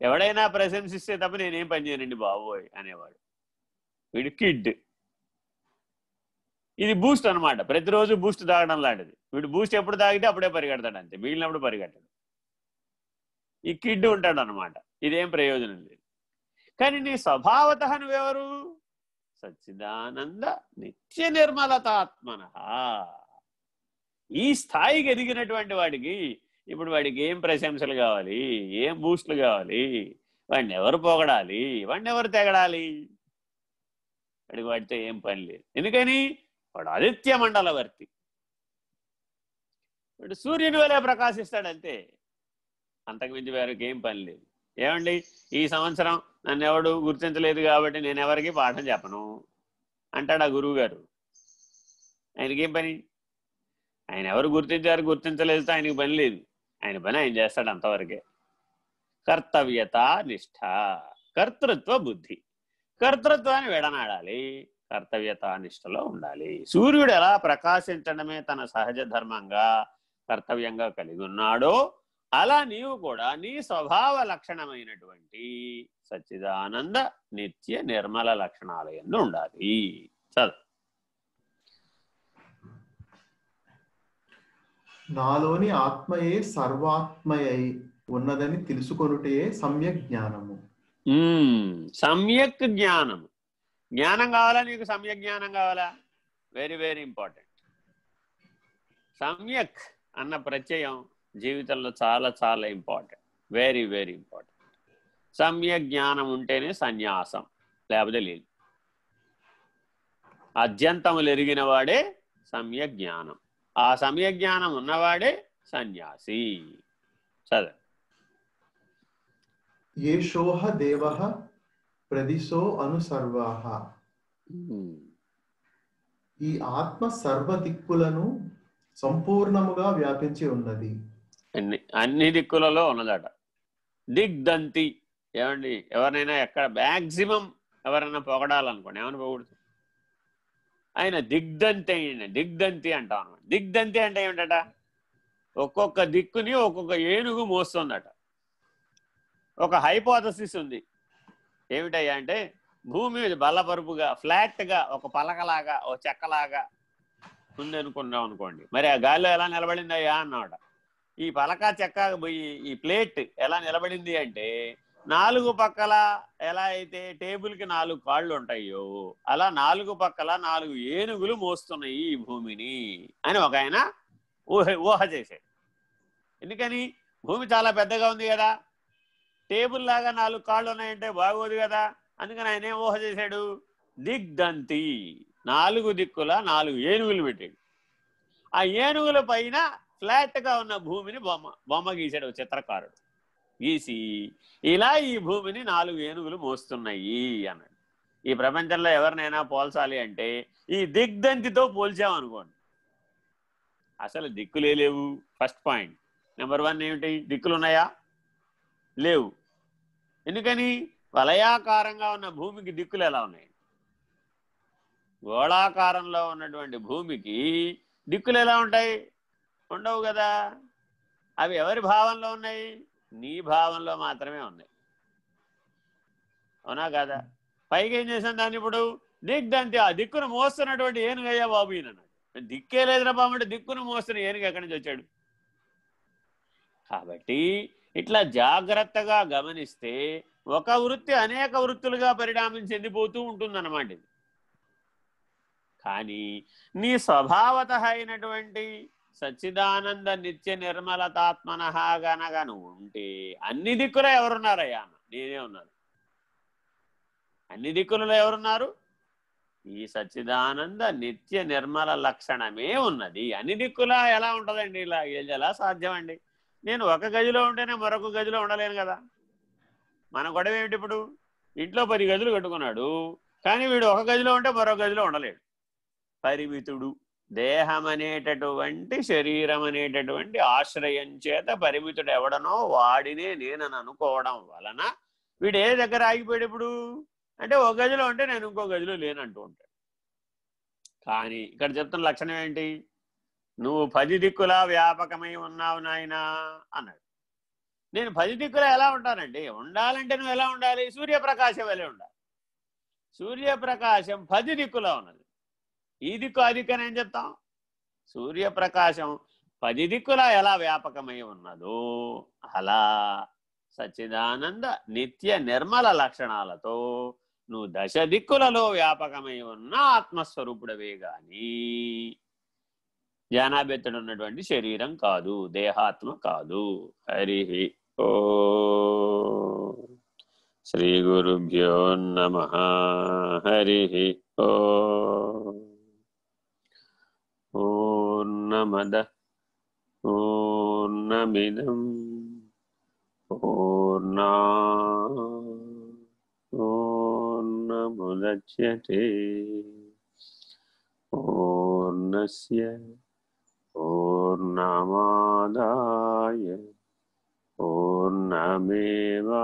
ఎవడైనా ప్రశంసిస్తే తప్ప నేనేం పని చేయనండి బాబోయ్ అనేవాడు. వీడు కిడ్ ఇది బూస్ట్ అనమాట ప్రతిరోజు బూస్ట్ తాగడం లాంటిది. వీడు బూస్ట్ ఎప్పుడు తాగితే అప్పుడే పరిగెడతాడు అంతే. మిగిలినప్పుడు పరిగెట్టడు. ఈ కిడ్ ఉంటాడు అనమాట ఇదేం ప్రయోజనం లేదు. కానీ నీ స్వభావత నువ్వెవరు? సచ్చిదానంద నిత్య నిర్మలతాత్మన. ఈ స్థాయికి ఎదిగినటువంటి వాడికి ఇప్పుడు వాడికి ఏం ప్రశంసలు కావాలి? ఏం బూస్ట్లు కావాలి? వాడిని ఎవరు పొగడాలి? వాడిని ఎవరు తెగడాలి? వాడికి వాడితో ఏం పని లేదు. ఎందుకని? వాడు ఆదిత్య మండలవర్తి. వాడు సూర్యుని వలె ప్రకాశిస్తాడంతే. అంతకుమించి వారికి ఏం పని లేదు. ఏమండి? ఈ సంవత్సరం నన్ను ఎవడు గుర్తించలేదు కాబట్టి నేను ఎవరికి పాఠం చెప్పను? అంటాడు ఆ గురువు గారు ఆయనకేం పని? ఆయన ఎవరు గుర్తించారు గుర్తించలేదు ఆయనకి పని లేదు. ఆయన పని ఆయన చేస్తాడు అంతవరకే. కర్తవ్యత నిష్ఠ కర్తృత్వ బుద్ధి. కర్తృత్వాన్ని విడనాడాలి కర్తవ్యత నిష్టలో ఉండాలి. సూర్యుడు ఎలా ప్రకాశించడమే తన సహజ ధర్మంగా కర్తవ్యంగా కలిగి ఉన్నాడో అలా నీవు కూడా నీ స్వభావ లక్షణమైనటువంటి సచ్చిదానంద నిత్య నిర్మల లక్షణాలయంలో ఉండాలి. చదువు. నాలోని ఆత్మయే సర్వాత్మయై ఉన్నదని తెలుసుకొనుటే సమ్యక్ జ్ఞానము. సమ్యక్ జ్ఞానం జ్ఞానం కావాలా? నీకు సమ్యక్ జ్ఞానం కావాలా? వెరీ వెరీ ఇంపార్టెంట్ సమ్యక్ అన్న ప్రత్యయం జీవితంలో చాలా చాలా ఇంపార్టెంట్ వెరీ వెరీ ఇంపార్టెంట్ సమ్యక్ జ్ఞానం ఉంటేనే సన్యాసం లేకపోతే లేదు. అత్యంతములు ఎరిగిన వాడే సమ్యక్ జ్ఞానం. ఆ సమ్యక్ జ్ఞానం ఉన్నవాడే సన్యాసి. చదువు ఏషోహ దేవ ప్రదిశో అను సర్వాహ మ్మ్. ఈ ఆత్మ సర్వ దిక్కులను సంపూర్ణముగా వ్యాపించి ఉన్నది. అన్ని అన్ని దిక్కులలో ఉన్నదట. దిగ్దంతి ఏమండి? ఎవరినైనా ఎక్కడ మ్యాక్సిమం ఎవరైనా పొగడాలనుకోండి ఏమని పొగుడుతుంది ఆయన దిగ్దంతి అయిన దిగ్దంతి అంటాం అనమాట. దిగ్దంతి అంటే ఏమిటట? ఒక్కొక్క దిక్కుని ఒక్కొక్క ఏనుగు మోస్తుందట. ఒక హైపోథసిస్ ఉంది. ఏమిటయ్యా అంటే భూమి మీద బల్లపరుపుగా ఫ్లాట్గా ఒక పలకలాగా ఒక చెక్కలాగా ఉంది అనుకున్నాం అనుకోండి. మరి ఆ గాలిలో ఎలా నిలబడిందయ్యా అన్నమాట ఈ పలక చెక్క పోయి ఈ ప్లేట్ ఎలా నిలబడింది అంటే నాలుగు పక్కల ఎలా అయితే టేబుల్కి నాలుగు కాళ్ళు ఉంటాయో అలా నాలుగు పక్కల నాలుగు ఏనుగులు మోస్తున్నాయి ఈ భూమిని అని ఒక ఆయన ఊహ ఊహ చేశాడు. ఎందుకని? భూమి చాలా పెద్దగా ఉంది కదా. టేబుల్ లాగా నాలుగు కాళ్ళు ఉన్నాయంటే బాగోదు కదా. అందుకని ఆయన ఏం ఊహ చేశాడు? దిగ్దంతి నాలుగు దిక్కుల నాలుగు ఏనుగులు పెట్టాడు. ఆ ఏనుగుల పైన ఫ్లాట్గా ఉన్న భూమిని బొమ్మ బొమ్మ గీశాడు చిత్రకారుడు. గీసి ఇలా ఈ భూమిని నాలుగు ఏనుగులు మోస్తున్నాయి అన్నాడు. ఈ ప్రపంచంలో ఎవరినైనా పోల్చాలి అంటే ఈ దిగ్దంతితో పోల్చామనుకోండి. అసలు దిక్కులే లేవు. First point. నెంబర్ వన్ ఏమిటి? దిక్కులు ఉన్నాయా లేవు. ఎందుకని? వలయాకారంగా ఉన్న భూమికి దిక్కులు ఎలా ఉన్నాయి? గోళాకారంలో ఉన్నటువంటి భూమికి దిక్కులు ఎలా ఉంటాయి? ఉండవు కదా. అవి ఎవరి భావంలో ఉన్నాయి? నీ భావంలో మాత్రమే ఉన్నాయి అవునా కాదా? పైకి ఏం చేశాను దాన్ని ఇప్పుడు? దిగ్దంతే ఆ దిక్కును మోస్తున్నటువంటి ఏనుగయ్యా బాబు ఈయన దిక్కే లేదురా బాబు అంటే దిక్కును మోస్తున్న ఏనుగు ఎక్కడి నుంచి వచ్చాడు? కాబట్టి ఇట్లా జాగ్రత్తగా గమనిస్తే ఒక వృత్తి అనేక వృత్తులుగా పరిణామం చెందిపోతూ ఉంటుందన్నమాట ఇది. కానీ నీ స్వభావత అయినటువంటి సచ్చిదానంద నిత్య నిర్మలతాత్మన గనగా నువ్వు ఉంటే అన్ని దిక్కులో ఎవరున్నారయ్యా? అన్న నేనే ఉన్నాను. అన్ని దిక్కులలో ఎవరున్నారు? ఈ సచ్చిదానంద నిత్య నిర్మల లక్షణమే ఉన్నది. అన్ని దిక్కులా ఎలా ఉంటుందండి? ఇలా ఎలా సాధ్యమండి? నేను ఒక గదిలో ఉంటేనే మరొక గదిలో ఉండలేను కదా. మన గొడవ ఏమిటి ఇప్పుడు? ఇంట్లో పది గదులు కట్టుకున్నాడు కానీ వీడు ఒక గదిలో ఉంటే మరొక గదిలో ఉండలేడు. పరిమితుడు. దేహం అనేటటువంటి శరీరం అనేటటువంటి ఆశ్రయం చేత పరిమితుడు ఎవడనో వాడినే నేనని అనుకోవడం వలన వీడు ఏ దగ్గర ఆగిపోయాడు ఇప్పుడు? అంటే ఒక గదిలో ఉంటే నేను ఇంకో గదిలో లేనంటూ ఉంటాడు. కానీ ఇక్కడ చెప్తున్న లక్షణం ఏంటి? నువ్వు పది దిక్కులా వ్యాపకమై ఉన్నావు నాయనా అన్నాడు. నేను పది దిక్కులో ఎలా ఉంటానండి? ఉండాలంటే నువ్వు ఎలా ఉండాలి? సూర్యప్రకాశం వలె ఉండాలి? సూర్యప్రకాశం పది దిక్కులో ఉన్నది. ఈ దిక్కు ఆ దిక్కు అని ఏం చెప్తాం? సూర్యప్రకాశం పది దిక్కులా ఎలా వ్యాపకమై ఉన్నదో అలా సచ్చిదానంద నిత్య నిర్మల లక్షణాలతో నువ్వు దశ దిక్కులలో వ్యాపకమై ఉన్న ఆత్మస్వరూపుడవే గాని జ్ఞానాబెత్తడు ఉన్నటువంటి శరీరం కాదు దేహాత్మ కాదు. హరి ఓ. శ్రీ గురుభ్యో నమ. హరి ఓ. పూర్ణమద పూర్ణమిదం పూర్ణా పూర్ణముద్యతే పూర్ణస్య పూర్ణమాదాయ పూర్ణమేవ